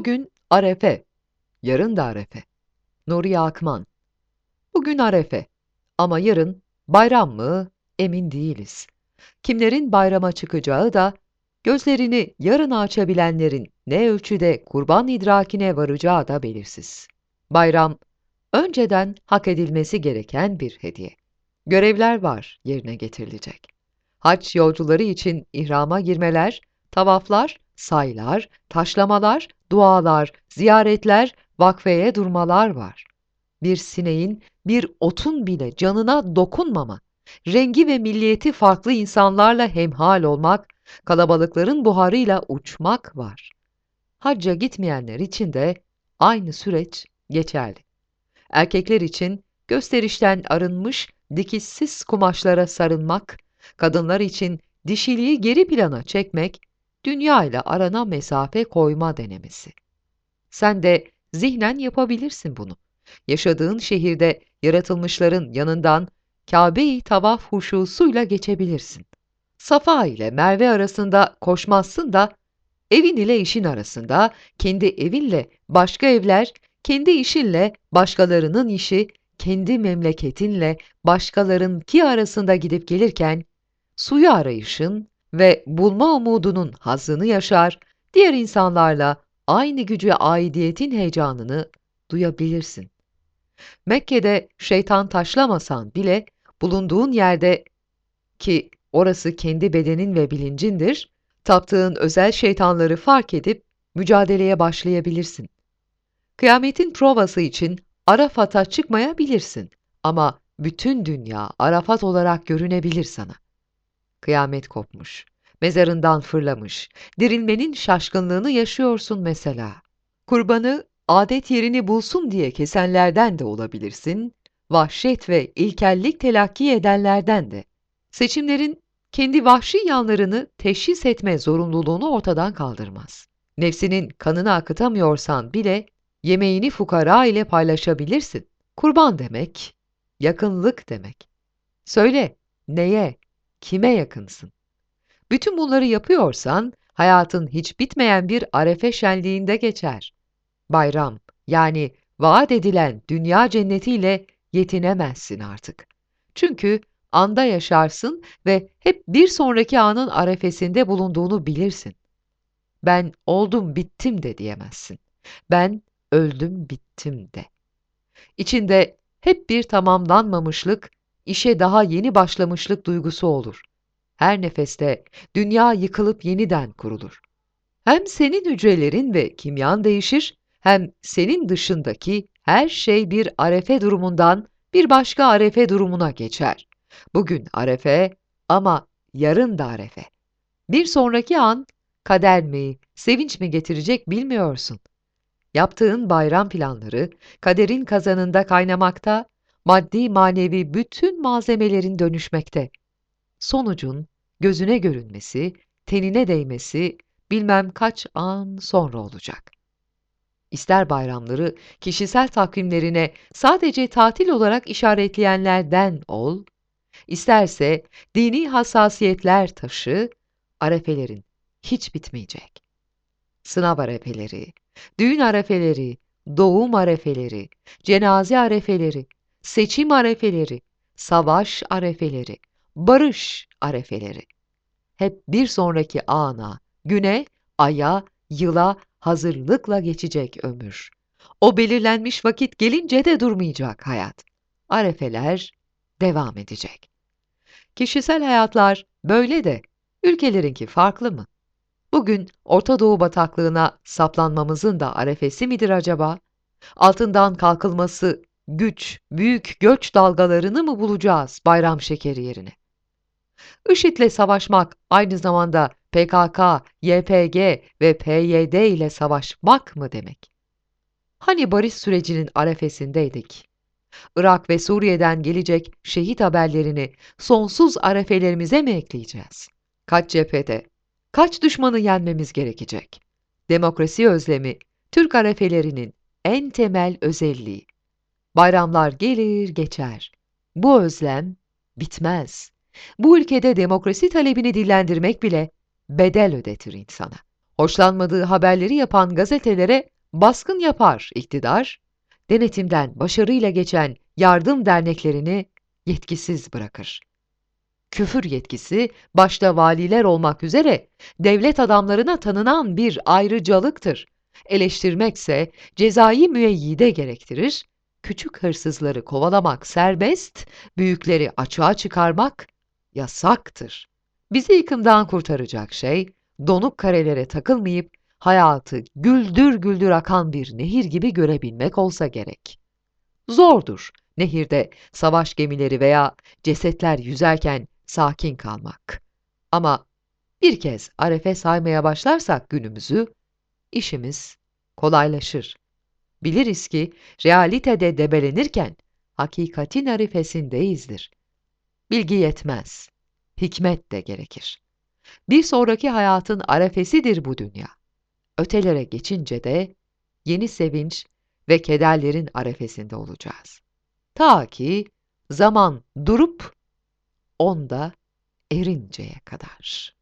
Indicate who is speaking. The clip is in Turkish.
Speaker 1: Bugün Arefe, yarın da Arefe. Nuriye Akman Bugün Arefe ama yarın bayram mı emin değiliz. Kimlerin bayrama çıkacağı da gözlerini yarın açabilenlerin ne ölçüde kurban idrakine varacağı da belirsiz. Bayram önceden hak edilmesi gereken bir hediye. Görevler var yerine getirilecek. Haç yolcuları için ihrama girmeler, tavaflar, saylar, taşlamalar, dualar, ziyaretler, vakfeye durmalar var. Bir sineğin, bir otun bile canına dokunmama, rengi ve milliyeti farklı insanlarla hemhal olmak, kalabalıkların buharıyla uçmak var. Hacca gitmeyenler için de aynı süreç geçerli. Erkekler için gösterişten arınmış, dikişsiz kumaşlara sarılmak, kadınlar için dişiliği geri plana çekmek, dünya ile arana mesafe koyma denemesi. Sen de zihnen yapabilirsin bunu. Yaşadığın şehirde yaratılmışların yanından Kabe-i tavaf huşusuyla geçebilirsin. Safa ile Merve arasında koşmazsın da, evin ile işin arasında, kendi evinle başka evler, kendi işinle başkalarının işi, kendi memleketinle başkalarınki arasında gidip gelirken, suyu arayışın ve bulma umudunun hazını yaşar, diğer insanlarla aynı gücü aidiyetin heyecanını duyabilirsin. Mekke'de şeytan taşlamasan bile bulunduğun yerde ki orası kendi bedenin ve bilincindir, taptığın özel şeytanları fark edip mücadeleye başlayabilirsin. Kıyametin provası için Arafat'a çıkmayabilirsin ama bütün dünya Arafat olarak görünebilir sana. Kıyamet kopmuş, mezarından fırlamış, dirilmenin şaşkınlığını yaşıyorsun mesela. Kurbanı adet yerini bulsun diye kesenlerden de olabilirsin, vahşet ve ilkellik telakki edenlerden de. Seçimlerin kendi vahşi yanlarını teşhis etme zorunluluğunu ortadan kaldırmaz. Nefsinin kanını akıtamıyorsan bile yemeğini fukara ile paylaşabilirsin. Kurban demek, yakınlık demek. Söyle, neye, kime yakınsın? Bütün bunları yapıyorsan, hayatın hiç bitmeyen bir arefe şenliğinde geçer. Bayram, yani vaat edilen dünya cennetiyle yetinemezsin artık. Çünkü anda yaşarsın ve hep bir sonraki anın arefesinde bulunduğunu bilirsin. Ben oldum bittim de diyemezsin. Ben öldüm bittim de. İçinde hep bir tamamlanmamışlık, işe daha yeni başlamışlık duygusu olur. Her nefeste dünya yıkılıp yeniden kurulur. Hem senin hücrelerin ve kimyan değişir, hem senin dışındaki her şey bir arefe durumundan bir başka arefe durumuna geçer. Bugün arefe ama yarın da arefe. Bir sonraki an kader mi, sevinç mi getirecek bilmiyorsun. Yaptığın bayram planları kaderin kazanında kaynamakta, maddi manevi bütün malzemelerin dönüşmekte. Sonucun gözüne görünmesi, tenine değmesi bilmem kaç an sonra olacak. İster bayramları kişisel takvimlerine sadece tatil olarak işaretleyenlerden ol, isterse dini hassasiyetler taşı, arefelerin hiç bitmeyecek. Sınav arefeleri, düğün arefeleri, doğum arefeleri, cenaze arefeleri, seçim arefeleri, savaş arefeleri, barış arefeleri. Hep bir sonraki ana, güne, aya, yıla hazırlıkla geçecek ömür. O belirlenmiş vakit gelince de durmayacak hayat. Arefeler devam edecek. Kişisel hayatlar böyle de ülkelerinki farklı mı? Bugün Orta Doğu bataklığına saplanmamızın da arefesi midir acaba? Altından kalkılması güç, büyük göç dalgalarını mı bulacağız bayram şekeri yerine? IŞİD'le savaşmak aynı zamanda PKK, YPG ve PYD ile savaşmak mı demek? Hani barış sürecinin arefesindeydik? Irak ve Suriye'den gelecek şehit haberlerini sonsuz arefelerimize mi ekleyeceğiz? Kaç cephede, kaç düşmanı yenmemiz gerekecek? Demokrasi özlemi, Türk arefelerinin en temel özelliği. Bayramlar gelir geçer. Bu özlem bitmez. Bu ülkede demokrasi talebini dillendirmek bile bedel ödetir insana. Hoşlanmadığı haberleri yapan gazetelere baskın yapar iktidar, denetimden başarıyla geçen yardım derneklerini yetkisiz bırakır. Küfür yetkisi, başta valiler olmak üzere devlet adamlarına tanınan bir ayrıcalıktır. Eleştirmekse cezai müeyyide gerektirir, küçük hırsızları kovalamak serbest, büyükleri açığa çıkarmak yasaktır. Bizi yıkımdan kurtaracak şey, donuk karelere takılmayıp hayatı güldür güldür akan bir nehir gibi görebilmek olsa gerek. Zordur nehirde savaş gemileri veya cesetler yüzerken sakin kalmak. Ama bir kez arefe saymaya başlarsak günümüzü, işimiz kolaylaşır. Biliriz ki realitede debelenirken hakikatin arifesindeyizdir. Bilgi yetmez, hikmet de gerekir. Bir sonraki hayatın arefesidir bu dünya. Ötelere geçince de yeni sevinç ve kederlerin arefesinde olacağız. Ta ki zaman durup onda erinceye kadar.